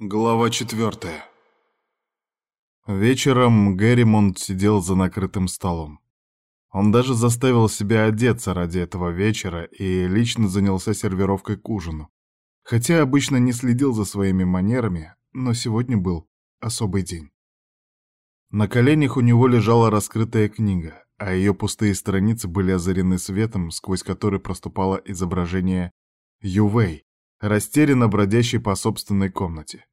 Глава четвертая. Вечером Герримонт сидел за накрытым столом. Он даже заставил себя одеться ради этого вечера и лично занялся сервировкой к ужину. Хотя обычно не следил за своими манерами, но сегодня был особый день. На коленях у него лежала раскрытая книга, а ее пустые страницы были озарены светом, сквозь который проступало изображение Ювей, растерянно бродящей по собственной комнате.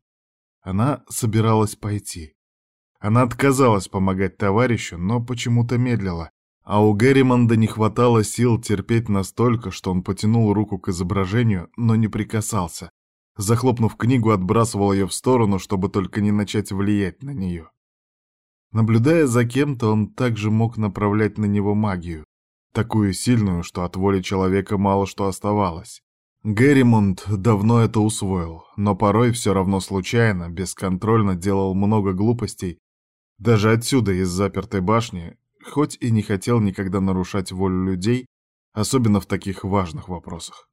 Она собиралась пойти. Она отказалась помогать товарищу, но почему-то медлила, а у Герримонда не хватало сил терпеть настолько, что он потянул руку к изображению, но не прикасался. Захлопнув книгу, отбрасывал ее в сторону, чтобы только не начать влиять на нее. Наблюдая за кем-то, он также мог направлять на него магию, такую сильную, что от воли человека мало что оставалось. Герримонт давно это усвоил, но порой все равно случайно, бесконтрольно делал много глупостей, даже отсюда, из запертой башни, хоть и не хотел никогда нарушать волю людей, особенно в таких важных вопросах.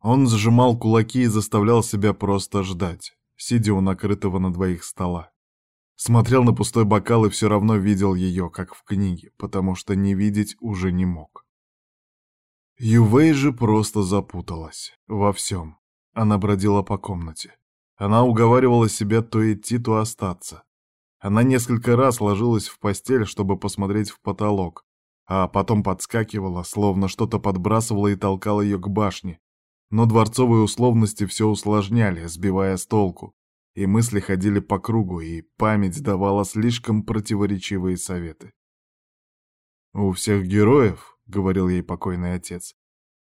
Он сжимал кулаки и заставлял себя просто ждать, сидя у накрытого на двоих стола. Смотрел на пустой бокал и все равно видел ее, как в книге, потому что не видеть уже не мог. Ювей же просто запуталась. Во всем. Она бродила по комнате. Она уговаривала себя то идти, то остаться. Она несколько раз ложилась в постель, чтобы посмотреть в потолок, а потом подскакивала, словно что-то подбрасывало и толкало ее к башне. Но дворцовые условности все усложняли, сбивая с толку, и мысли ходили по кругу, и память давала слишком противоречивые советы. У всех героев, — говорил ей покойный отец.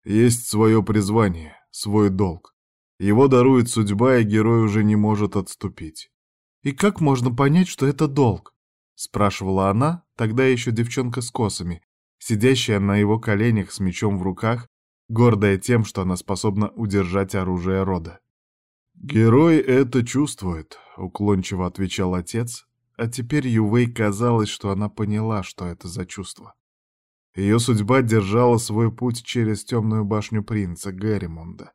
«Есть свое призвание, свой долг. Его дарует судьба, и герой уже не может отступить». «И как можно понять, что это долг?» — спрашивала она, тогда еще девчонка с косами, сидящая на его коленях с мечом в руках, гордая тем, что она способна удержать оружие рода. «Герой это чувствует», — уклончиво отвечал отец, а теперь Ювей казалось, что она поняла, что это за чувство. Ее судьба держала свой путь через темную башню принца Герримонда.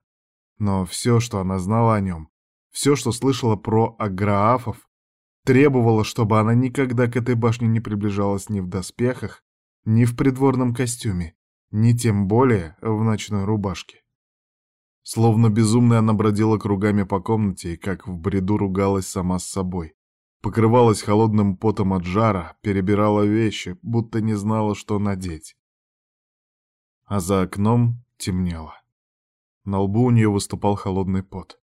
Но все, что она знала о нем, все, что слышала про аграафов, требовало, чтобы она никогда к этой башне не приближалась ни в доспехах, ни в придворном костюме, ни тем более в ночной рубашке. Словно безумная она бродила кругами по комнате и как в бреду ругалась сама с собой покрывалась холодным потом от жара, перебирала вещи, будто не знала, что надеть. А за окном темнело. На лбу у нее выступал холодный пот.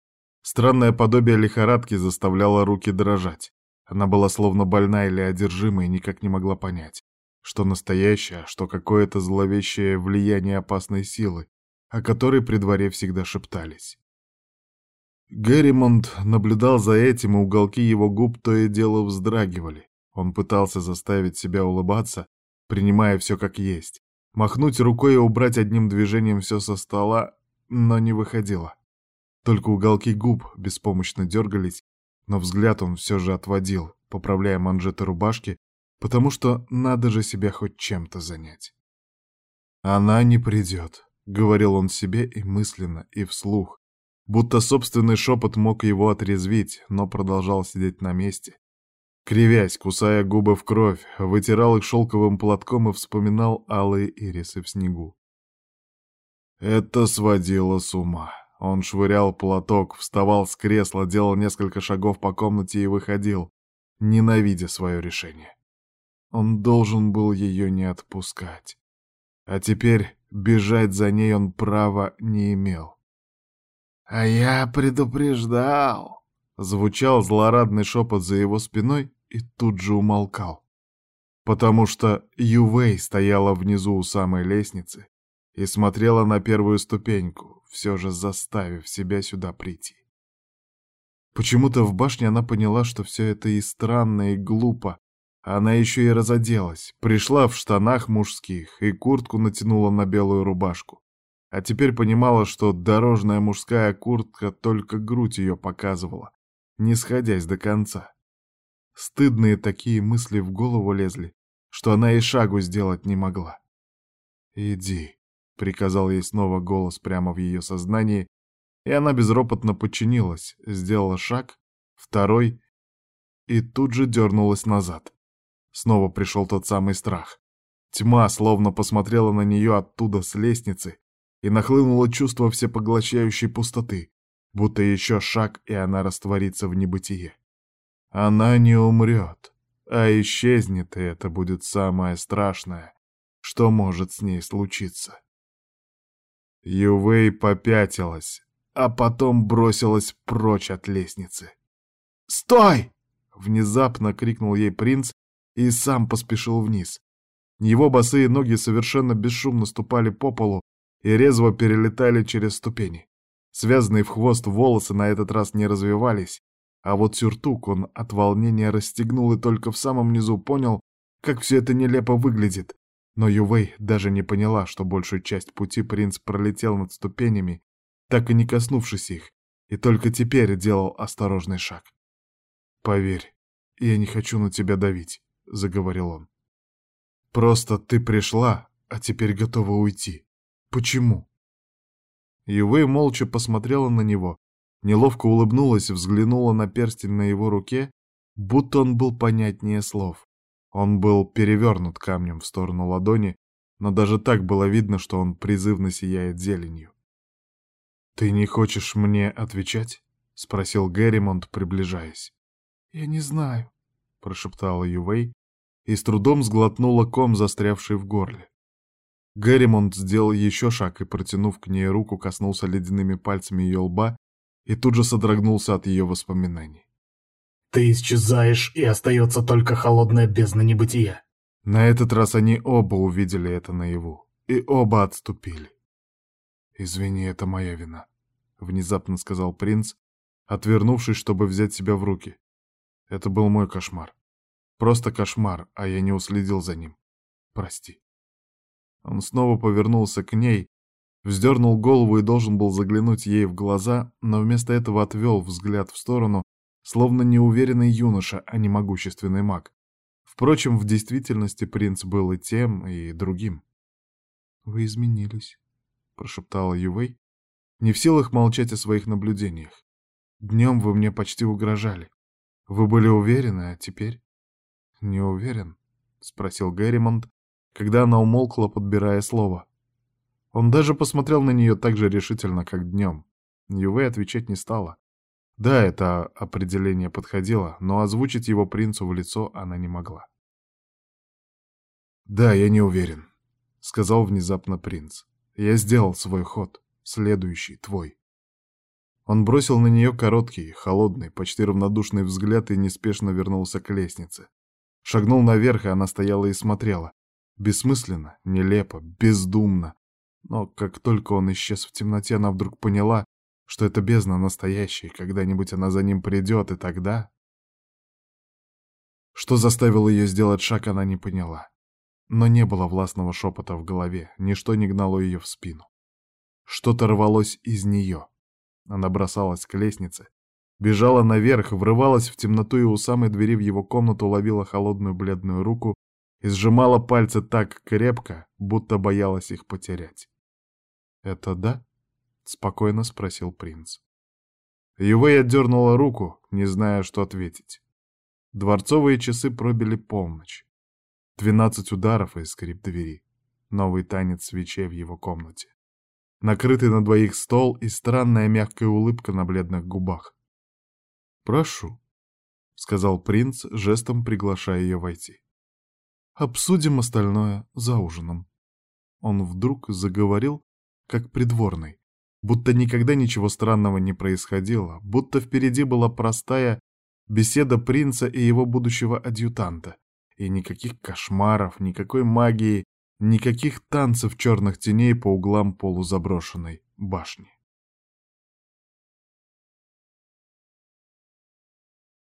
Странное подобие лихорадки заставляло руки дрожать. Она была словно больна или одержима и никак не могла понять, что настоящее, а что какое-то зловещее влияние опасной силы, о которой при дворе всегда шептались. Герримонт наблюдал за этим, и уголки его губ то и дело вздрагивали. Он пытался заставить себя улыбаться, принимая все как есть. Махнуть рукой и убрать одним движением все со стола, но не выходило. Только уголки губ беспомощно дергались, но взгляд он все же отводил, поправляя манжеты рубашки, потому что надо же себя хоть чем-то занять. «Она не придет», — говорил он себе и мысленно, и вслух, Будто собственный шепот мог его отрезвить, но продолжал сидеть на месте. Кривясь, кусая губы в кровь, вытирал их шелковым платком и вспоминал алые ирисы в снегу. Это сводило с ума. Он швырял платок, вставал с кресла, делал несколько шагов по комнате и выходил, ненавидя свое решение. Он должен был ее не отпускать. А теперь бежать за ней он права не имел. «А я предупреждал!» Звучал злорадный шепот за его спиной и тут же умолкал. Потому что Ювей стояла внизу у самой лестницы и смотрела на первую ступеньку, все же заставив себя сюда прийти. Почему-то в башне она поняла, что все это и странно, и глупо. Она еще и разоделась, пришла в штанах мужских и куртку натянула на белую рубашку а теперь понимала, что дорожная мужская куртка только грудь ее показывала, не сходясь до конца. Стыдные такие мысли в голову лезли, что она и шагу сделать не могла. «Иди», — приказал ей снова голос прямо в ее сознании, и она безропотно подчинилась, сделала шаг второй, и тут же дернулась назад. Снова пришел тот самый страх. Тьма словно посмотрела на нее оттуда с лестницы, и нахлынуло чувство всепоглощающей пустоты, будто еще шаг, и она растворится в небытие. Она не умрет, а исчезнет, и это будет самое страшное, что может с ней случиться. Ювей попятилась, а потом бросилась прочь от лестницы. «Стой!» — внезапно крикнул ей принц и сам поспешил вниз. Его босые ноги совершенно бесшумно ступали по полу и резво перелетали через ступени. Связанные в хвост волосы на этот раз не развивались, а вот сюртук он от волнения расстегнул и только в самом низу понял, как все это нелепо выглядит. Но Ювей даже не поняла, что большую часть пути принц пролетел над ступенями, так и не коснувшись их, и только теперь делал осторожный шаг. «Поверь, я не хочу на тебя давить», — заговорил он. «Просто ты пришла, а теперь готова уйти. Почему?» Ювей молча посмотрела на него, неловко улыбнулась, взглянула на перстень на его руке, будто он был понятнее слов. Он был перевернут камнем в сторону ладони, но даже так было видно, что он призывно сияет зеленью. «Ты не хочешь мне отвечать?» — спросил Герримонт, приближаясь. «Я не знаю», — прошептала Ювей и с трудом сглотнула ком, застрявший в горле. Герримонт сделал еще шаг и, протянув к ней руку, коснулся ледяными пальцами ее лба и тут же содрогнулся от ее воспоминаний. «Ты исчезаешь, и остается только холодная бездна небытия». На этот раз они оба увидели это наяву, и оба отступили. «Извини, это моя вина», — внезапно сказал принц, отвернувшись, чтобы взять себя в руки. «Это был мой кошмар. Просто кошмар, а я не уследил за ним. Прости». Он снова повернулся к ней, вздернул голову и должен был заглянуть ей в глаза, но вместо этого отвел взгляд в сторону, словно неуверенный юноша, а не могущественный маг. Впрочем, в действительности принц был и тем, и другим. «Вы изменились», — прошептала Ювей, не в силах молчать о своих наблюдениях. «Днем вы мне почти угрожали. Вы были уверены, а теперь...» «Не уверен?» — спросил Герримонт, когда она умолкла, подбирая слово. Он даже посмотрел на нее так же решительно, как днем. Ювей отвечать не стала. Да, это определение подходило, но озвучить его принцу в лицо она не могла. «Да, я не уверен», — сказал внезапно принц. «Я сделал свой ход. Следующий, твой». Он бросил на нее короткий, холодный, почти равнодушный взгляд и неспешно вернулся к лестнице. Шагнул наверх, и она стояла и смотрела. Бессмысленно, нелепо, бездумно. Но как только он исчез в темноте, она вдруг поняла, что это бездна настоящая, когда-нибудь она за ним придет, и тогда... Что заставило ее сделать шаг, она не поняла. Но не было властного шепота в голове, ничто не гнало ее в спину. Что-то рвалось из нее. Она бросалась к лестнице, бежала наверх, врывалась в темноту и у самой двери в его комнату ловила холодную бледную руку и сжимала пальцы так крепко, будто боялась их потерять. «Это да?» — спокойно спросил принц. Ювей отдернула руку, не зная, что ответить. Дворцовые часы пробили полночь. Двенадцать ударов и скрип двери. Новый танец свечей в его комнате. Накрытый на двоих стол и странная мягкая улыбка на бледных губах. «Прошу», — сказал принц, жестом приглашая ее войти. Обсудим остальное за ужином. Он вдруг заговорил, как придворный, будто никогда ничего странного не происходило, будто впереди была простая беседа принца и его будущего адъютанта, и никаких кошмаров, никакой магии, никаких танцев черных теней по углам полузаброшенной башни.